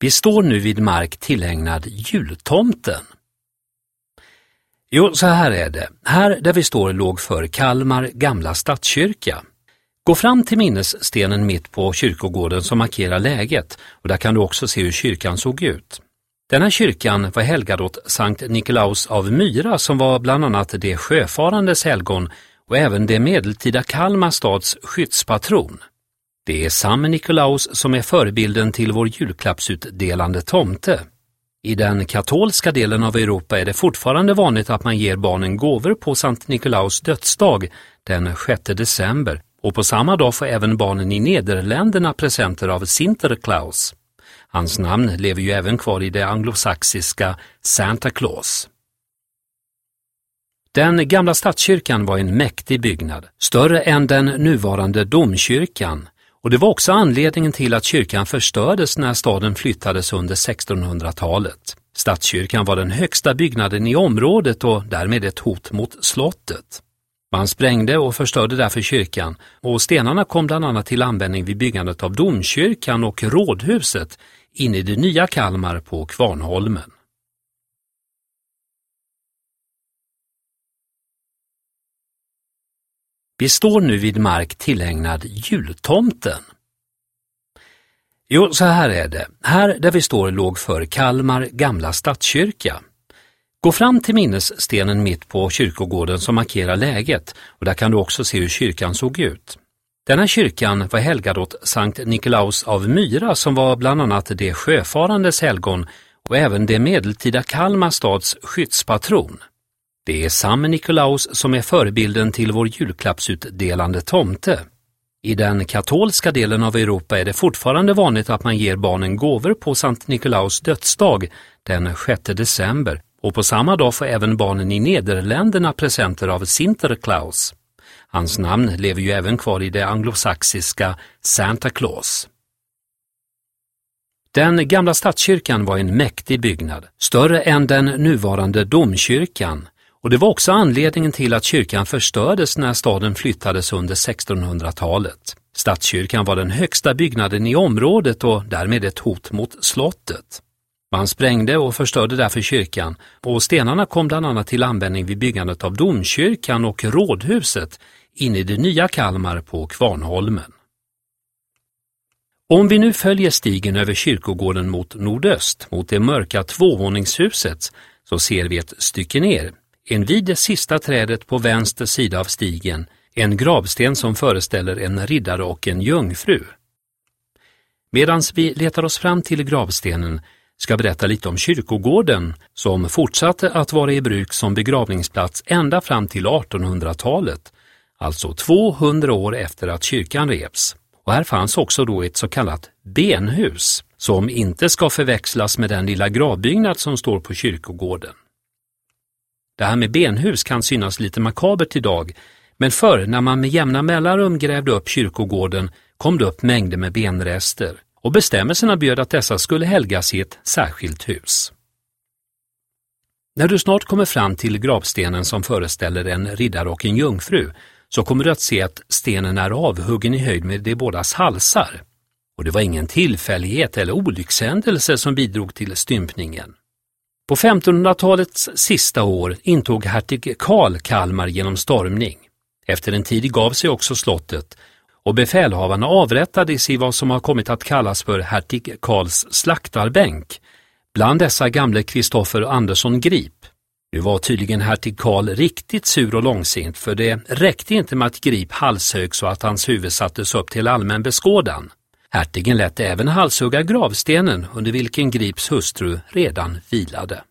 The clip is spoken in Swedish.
Vi står nu vid mark tillägnad jultomten. Jo, så här är det. Här där vi står låg för Kalmar gamla stadskyrka. Gå fram till minnesstenen mitt på kyrkogården som markerar läget och där kan du också se hur kyrkan såg ut. Denna kyrkan var helgad åt Sankt Nikolaus av Myra som var bland annat det sjöfarandes helgon och även det medeltida Kalmar stads skyddspatron. Det är samme Nikolaus som är förebilden till vår julklappsutdelande tomte. I den katolska delen av Europa är det fortfarande vanligt att man ger barnen gåvor på Sankt Nikolaus dödsdag den 6 december och på samma dag får även barnen i Nederländerna presenter av Sinterklaus. Hans namn lever ju även kvar i det anglosaxiska Santa Claus. Den gamla stadskyrkan var en mäktig byggnad, större än den nuvarande domkyrkan och det var också anledningen till att kyrkan förstördes när staden flyttades under 1600-talet. Stadskyrkan var den högsta byggnaden i området och därmed ett hot mot slottet. Man sprängde och förstörde därför kyrkan och stenarna kom bland annat till användning vid byggandet av domkyrkan och rådhuset inne i det nya Kalmar på Kvarnholmen. Vi står nu vid mark tillägnad jultomten. Jo, så här är det. Här där vi står låg för Kalmar gamla stadskyrka. Gå fram till minnesstenen mitt på kyrkogården som markerar läget och där kan du också se hur kyrkan såg ut. Denna kyrkan var helgad åt Sankt Nikolaus av Myra som var bland annat det sjöfarandes helgon och även det medeltida Kalmar stads skyddspatron. Det är samme Nikolaus som är förebilden till vår julklappsutdelande tomte. I den katolska delen av Europa är det fortfarande vanligt att man ger barnen gåvor på Sankt Nikolaus dödsdag den 6 december och på samma dag får även barnen i Nederländerna presenter av Sinterklaus. Hans namn lever ju även kvar i det anglosaxiska Santa Claus. Den gamla stadskyrkan var en mäktig byggnad, större än den nuvarande domkyrkan och det var också anledningen till att kyrkan förstördes när staden flyttades under 1600-talet. Stadskyrkan var den högsta byggnaden i området och därmed ett hot mot slottet. Man sprängde och förstörde därför kyrkan och stenarna kom bland annat till användning vid byggandet av domkyrkan och rådhuset inne i det nya Kalmar på Kvarnholmen. Om vi nu följer stigen över kyrkogården mot nordöst, mot det mörka tvåvåningshuset, så ser vi ett stycke ner, invid det sista trädet på vänster sida av stigen, en gravsten som föreställer en riddare och en jungfru. Medan vi letar oss fram till gravstenen ska berätta lite om kyrkogården som fortsatte att vara i bruk som begravningsplats ända fram till 1800-talet, alltså 200 år efter att kyrkan revs. Och här fanns också då ett så kallat benhus som inte ska förväxlas med den lilla gravbyggnad som står på kyrkogården. Det här med benhus kan synas lite makabert idag, men förr när man med jämna mellanrum grävde upp kyrkogården kom det upp mängder med benrester och bestämmelserna bjöd att dessa skulle helgas i ett särskilt hus. När du snart kommer fram till gravstenen som föreställer en riddare och en jungfru så kommer du att se att stenen är avhuggen i höjd med de bådas halsar. Och det var ingen tillfällighet eller olyckshändelse som bidrog till stympningen. På 1500-talets sista år intog hertig Karl Kalmar genom stormning. Efter en tid gav sig också slottet och befälhavarna avrättades i vad som har kommit att kallas för hertig Karls slaktarbänk. Bland dessa gamle Kristoffer Andersson Grip. Nu var tydligen hertig Karl riktigt sur och långsint för det räckte inte med att Grip halshög så att hans huvud sattes upp till allmän beskådan. Hertigen lät även halshugga gravstenen under vilken Grips hustru redan vilade.